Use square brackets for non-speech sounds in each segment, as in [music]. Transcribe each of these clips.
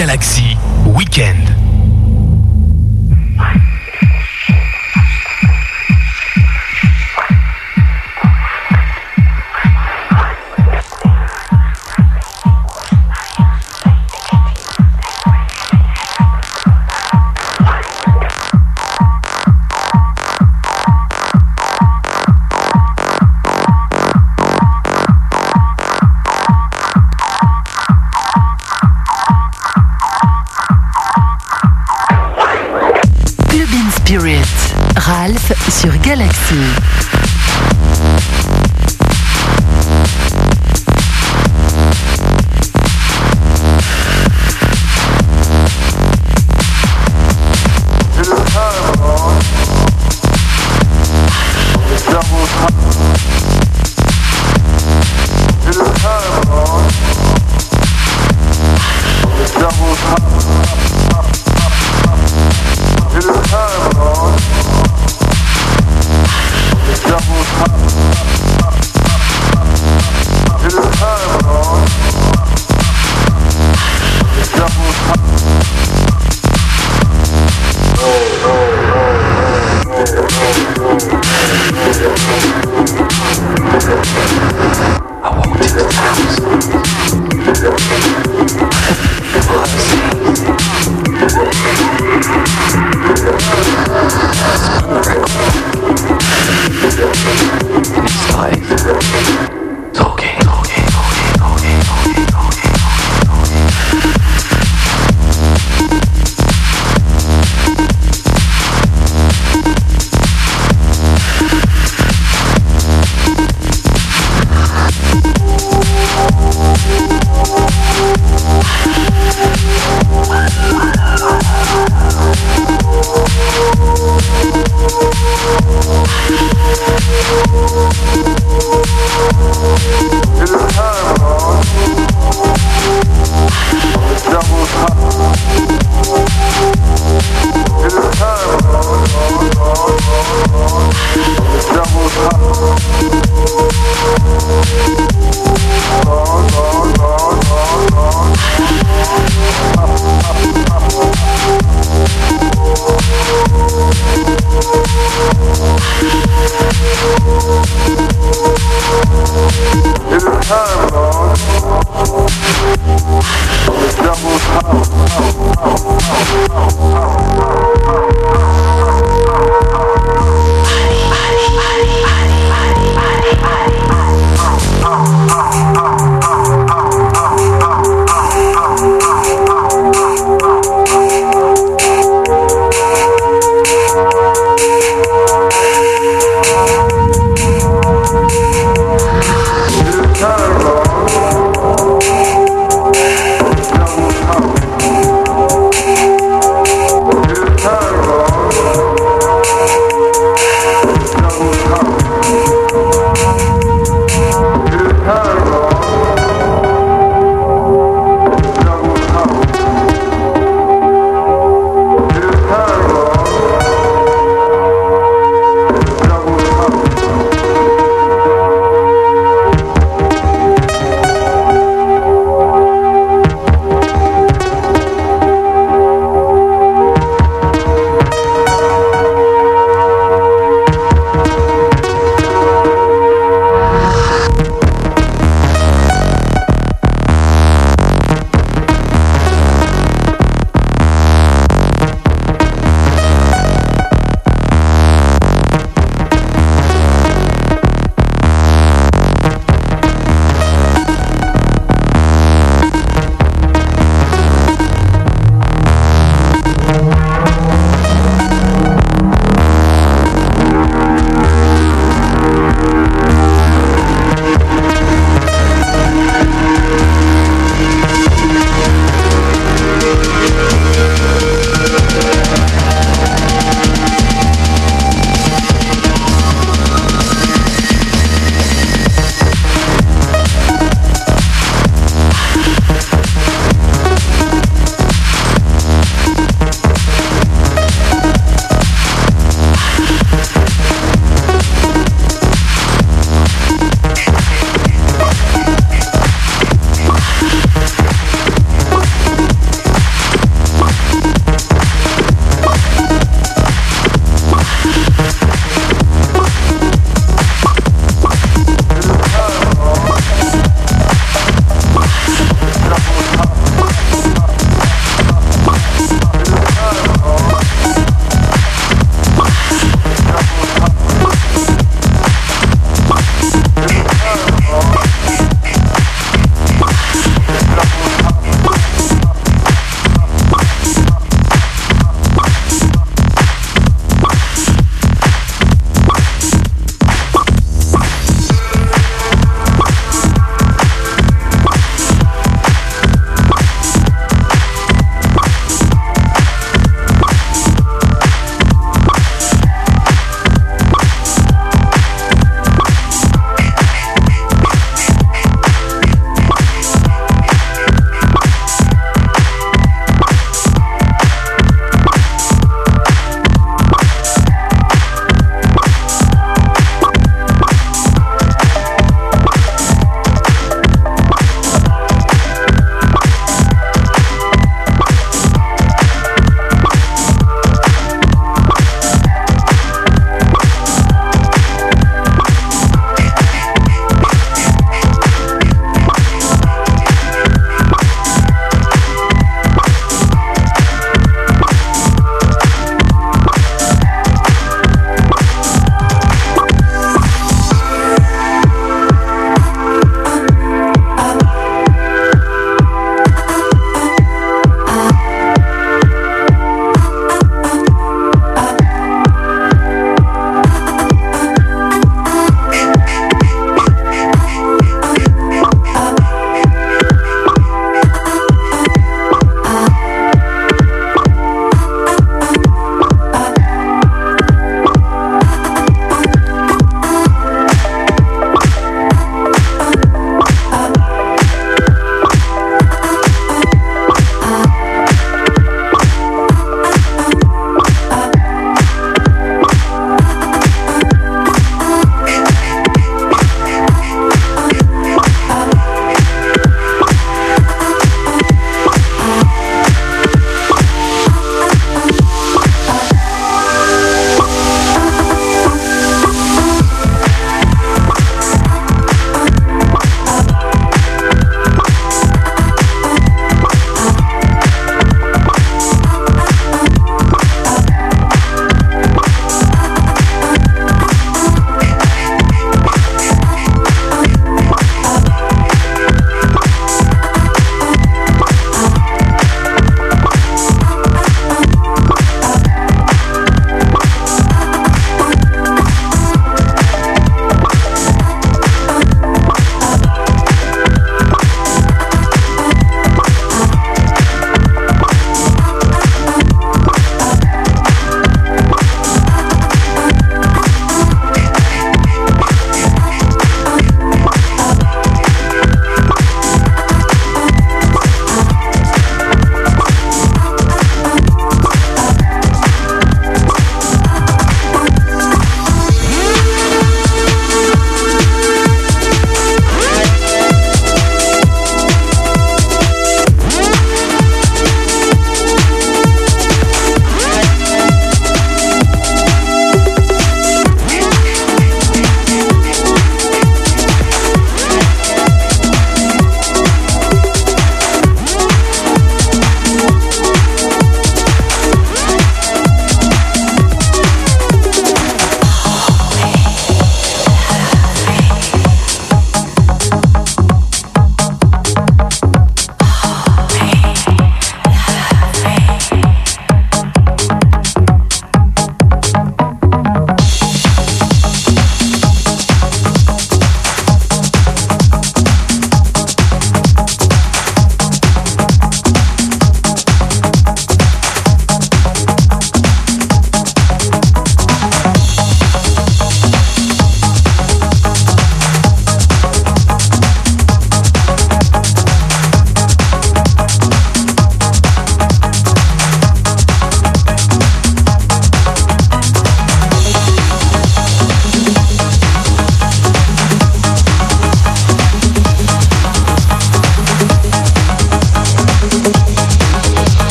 Galaxy Weekend.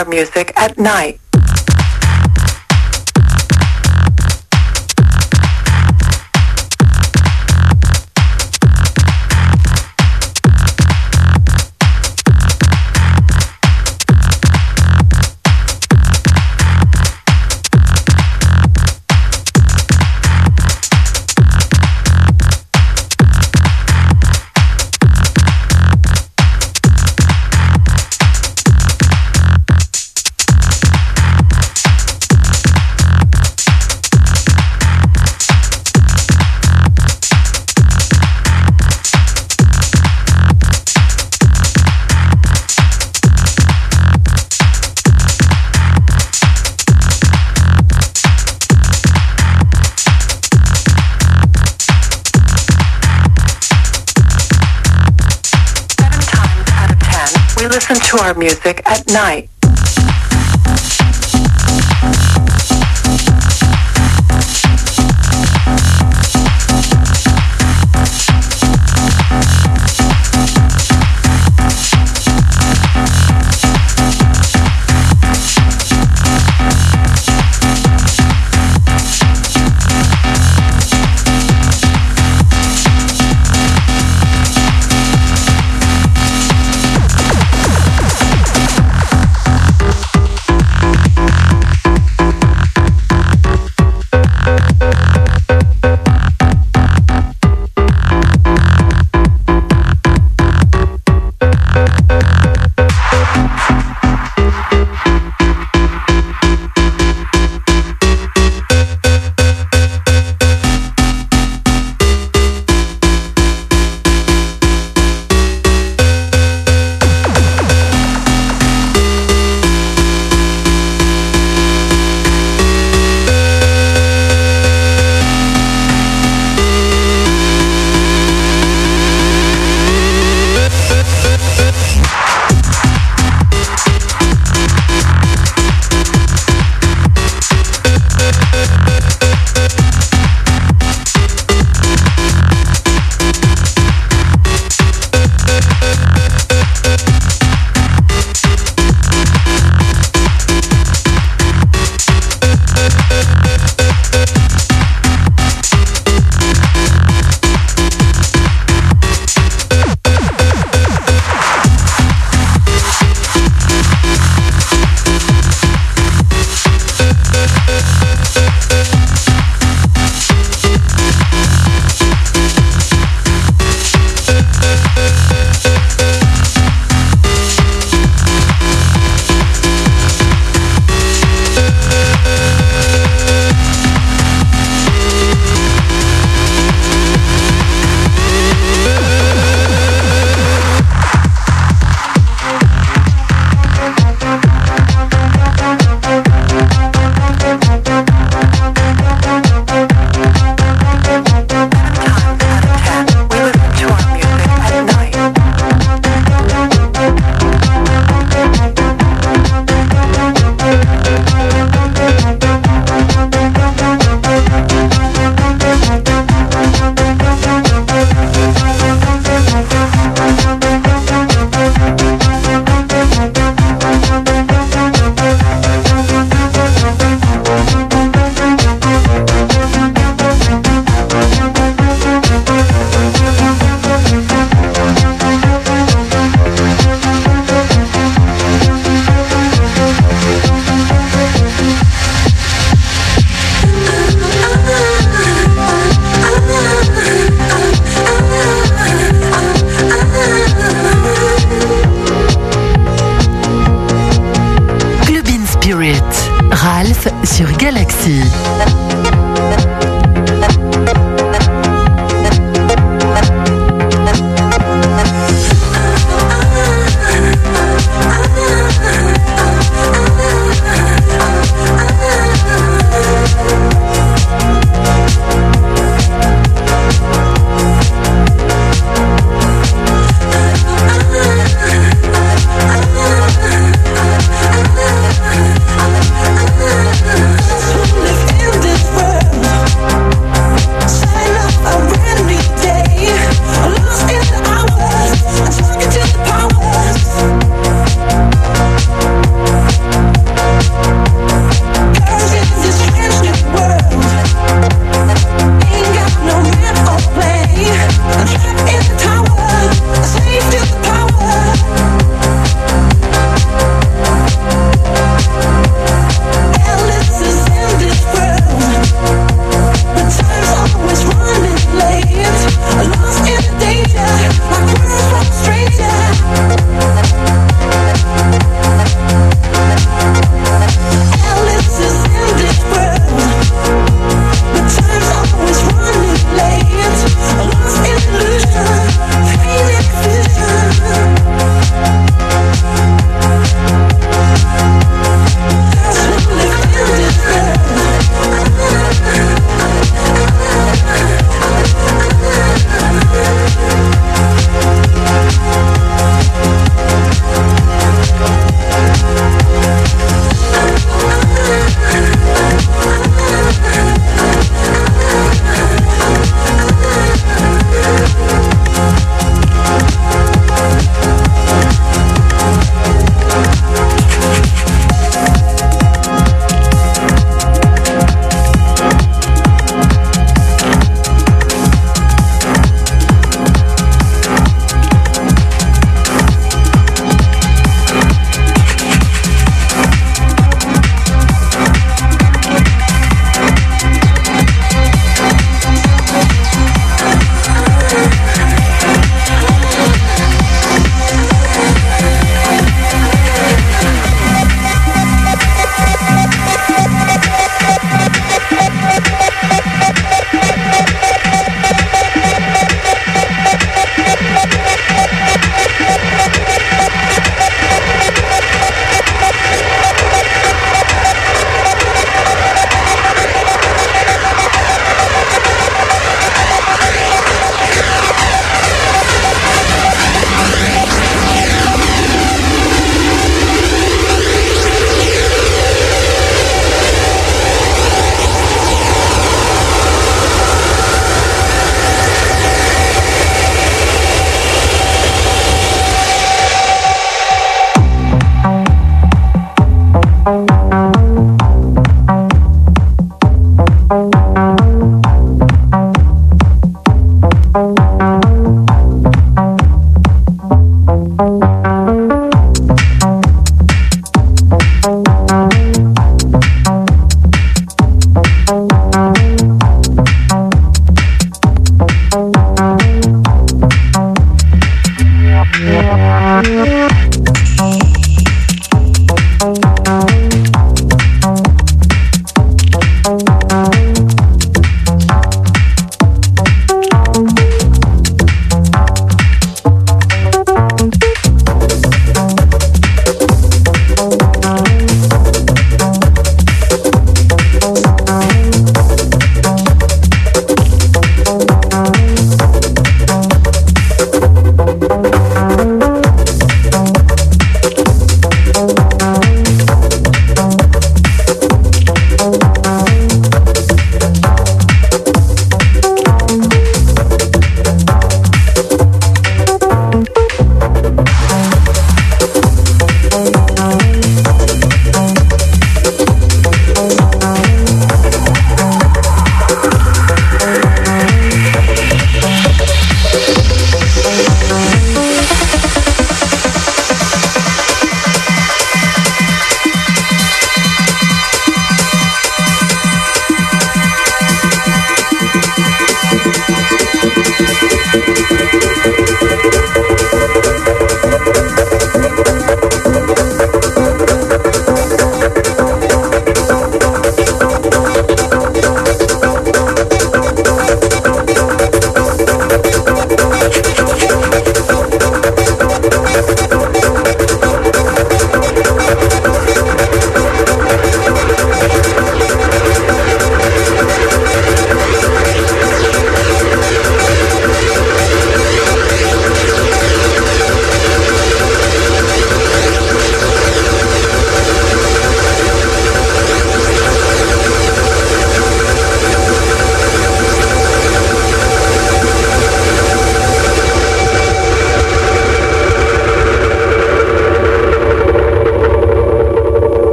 Our music at night. Music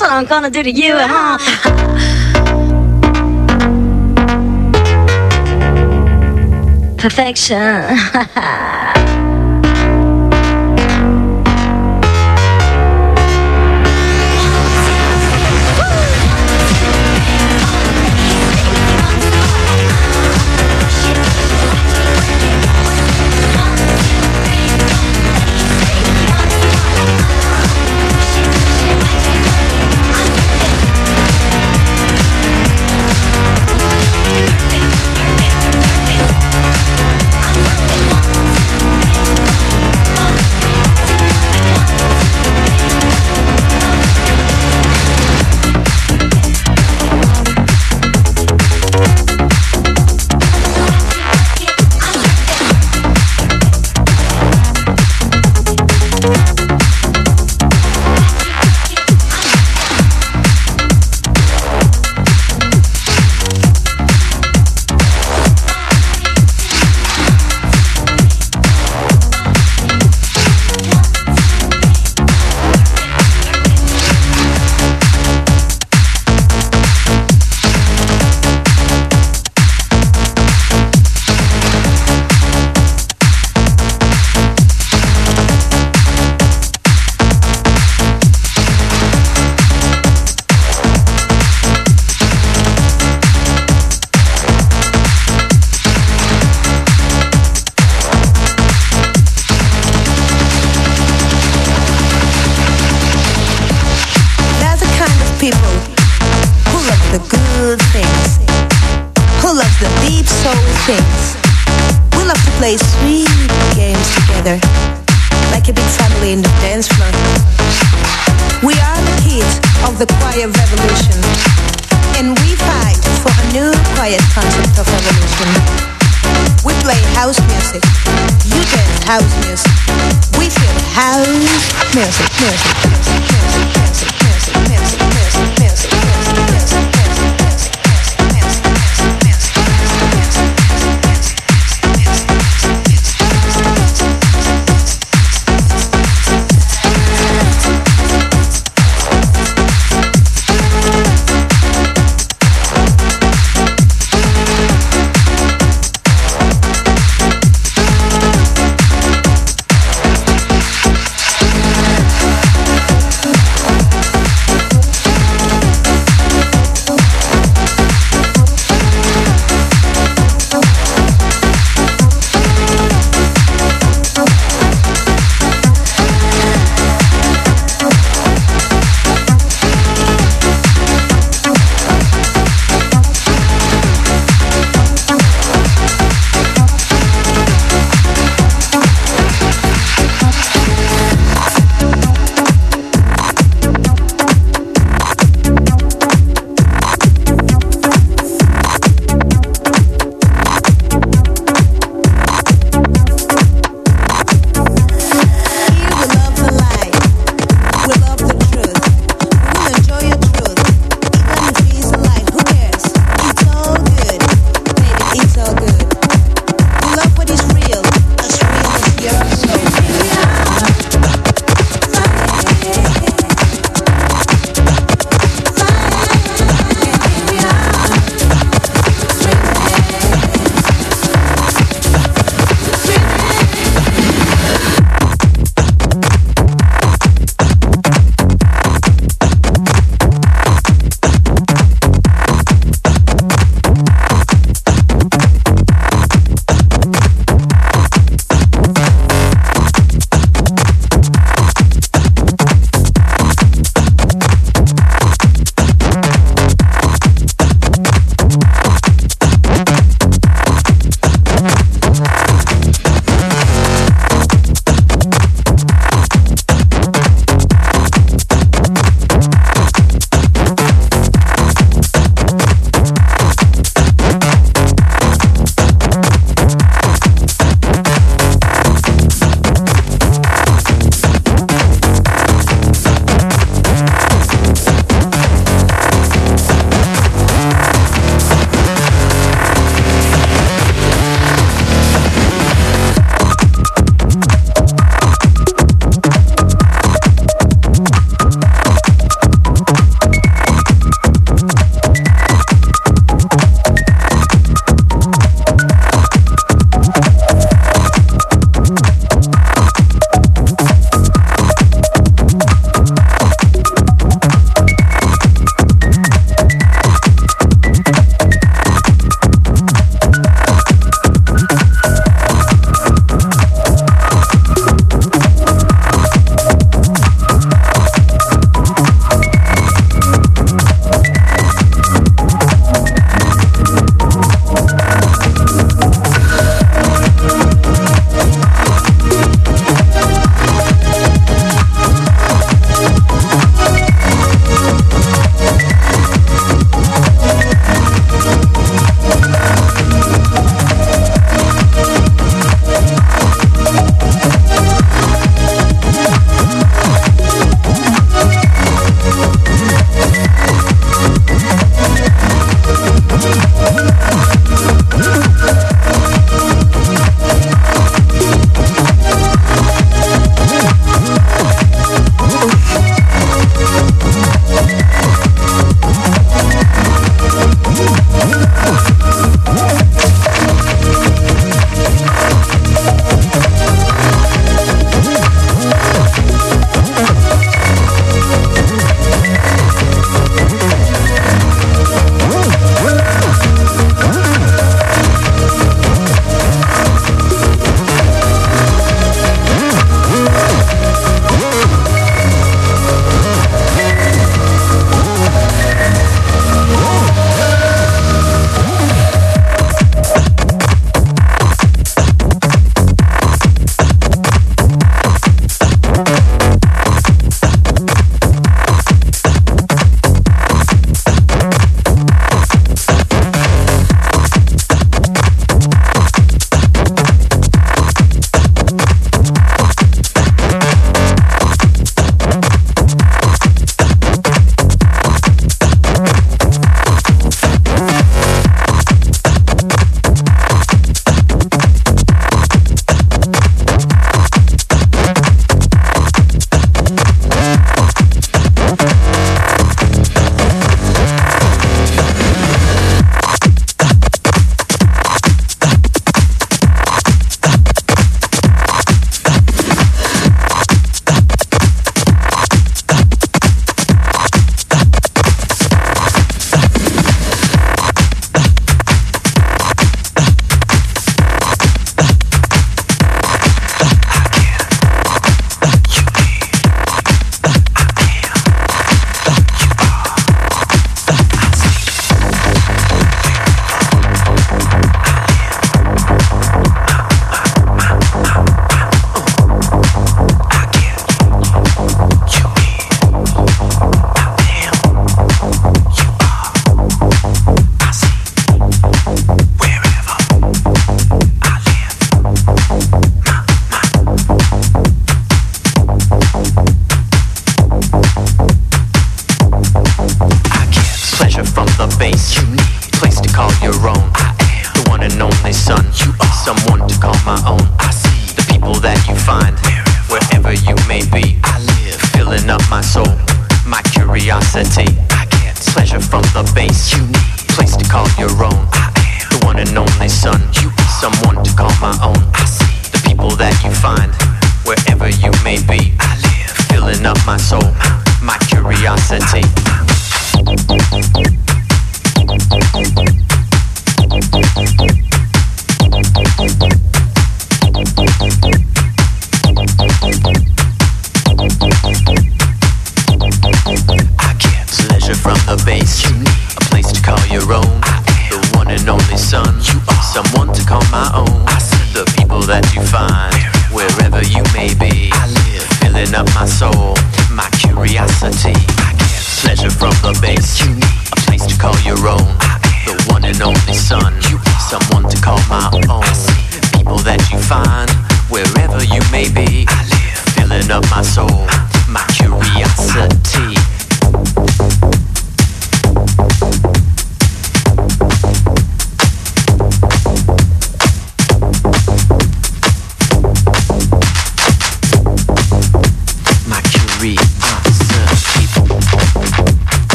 what I'm gonna do to you, huh? [laughs] Perfection. [laughs]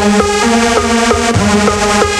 Thank you.